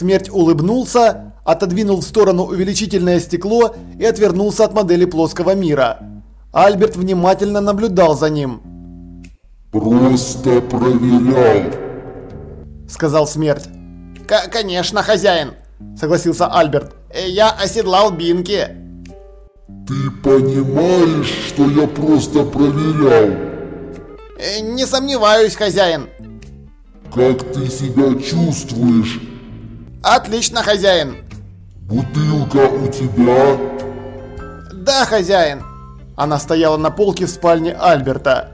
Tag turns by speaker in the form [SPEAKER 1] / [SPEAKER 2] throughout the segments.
[SPEAKER 1] Смерть улыбнулся, отодвинул в сторону увеличительное стекло и отвернулся от модели плоского мира. Альберт внимательно наблюдал за ним.
[SPEAKER 2] «Просто проверял», –
[SPEAKER 1] сказал Смерть.
[SPEAKER 3] К «Конечно, хозяин», – согласился Альберт. «Я оседлал Бинки».
[SPEAKER 2] «Ты понимаешь, что я просто проверял?»
[SPEAKER 3] «Не сомневаюсь, хозяин».
[SPEAKER 2] «Как ты себя чувствуешь?»
[SPEAKER 3] Отлично, хозяин.
[SPEAKER 2] Бутылка у тебя?
[SPEAKER 3] Да, хозяин.
[SPEAKER 1] Она стояла на полке в спальне Альберта.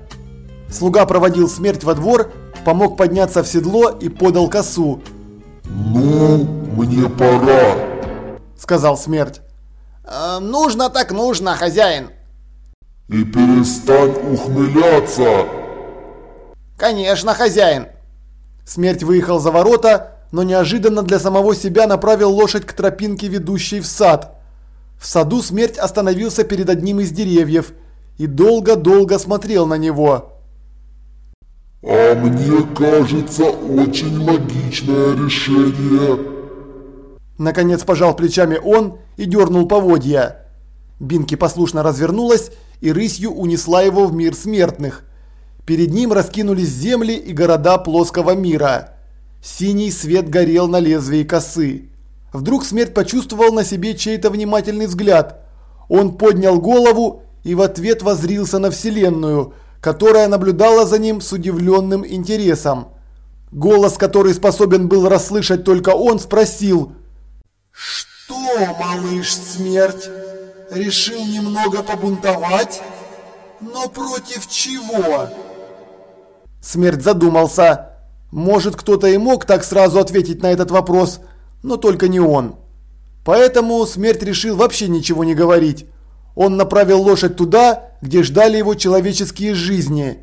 [SPEAKER 1] Слуга проводил смерть во двор, помог подняться в седло и подал косу.
[SPEAKER 2] «Ну, мне пора», —
[SPEAKER 1] сказал смерть.
[SPEAKER 3] «Э, «Нужно так нужно, хозяин».
[SPEAKER 2] «И перестань ухмыляться».
[SPEAKER 3] «Конечно, хозяин».
[SPEAKER 1] Смерть выехал за ворота, но неожиданно для самого себя направил лошадь к тропинке, ведущей в сад. В саду смерть остановился перед одним из деревьев и долго-долго смотрел на него.
[SPEAKER 2] «А мне кажется, очень логичное решение».
[SPEAKER 1] Наконец пожал плечами он и дернул поводья. Бинки послушно развернулась и рысью унесла его в мир смертных. Перед ним раскинулись земли и города плоского мира. Синий свет горел на лезвии косы. Вдруг смерть почувствовал на себе чей-то внимательный взгляд. Он поднял голову и в ответ возрился на Вселенную, которая наблюдала за ним с удивленным интересом. Голос, который способен был расслышать только он, спросил
[SPEAKER 4] «Что, малыш смерть, решил немного побунтовать? Но против чего?»
[SPEAKER 1] Смерть задумался. Может, кто-то и мог так сразу ответить на этот вопрос, но только не он. Поэтому смерть решил вообще ничего не говорить. Он направил лошадь туда, где ждали его человеческие жизни.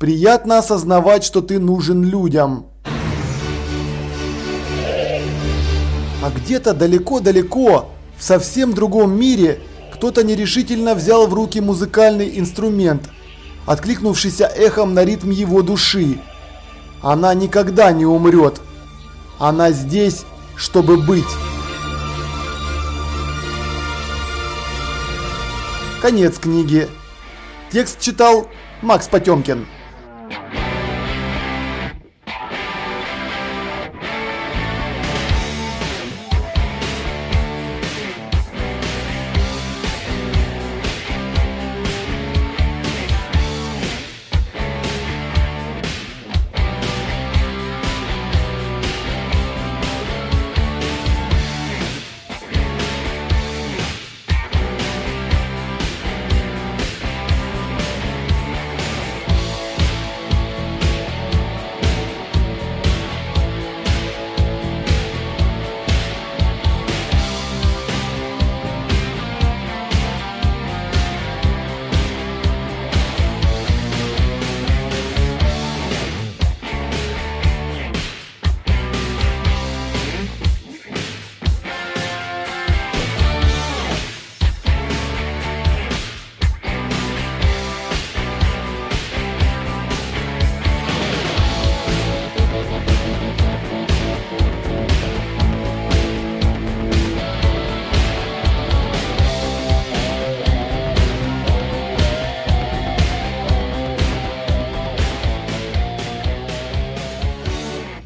[SPEAKER 1] Приятно осознавать, что ты нужен людям. А где-то далеко-далеко, в совсем другом мире, кто-то нерешительно взял в руки музыкальный инструмент, откликнувшийся эхом на ритм его души. Она никогда не умрет. Она здесь, чтобы быть. Конец книги. Текст читал Макс Потемкин.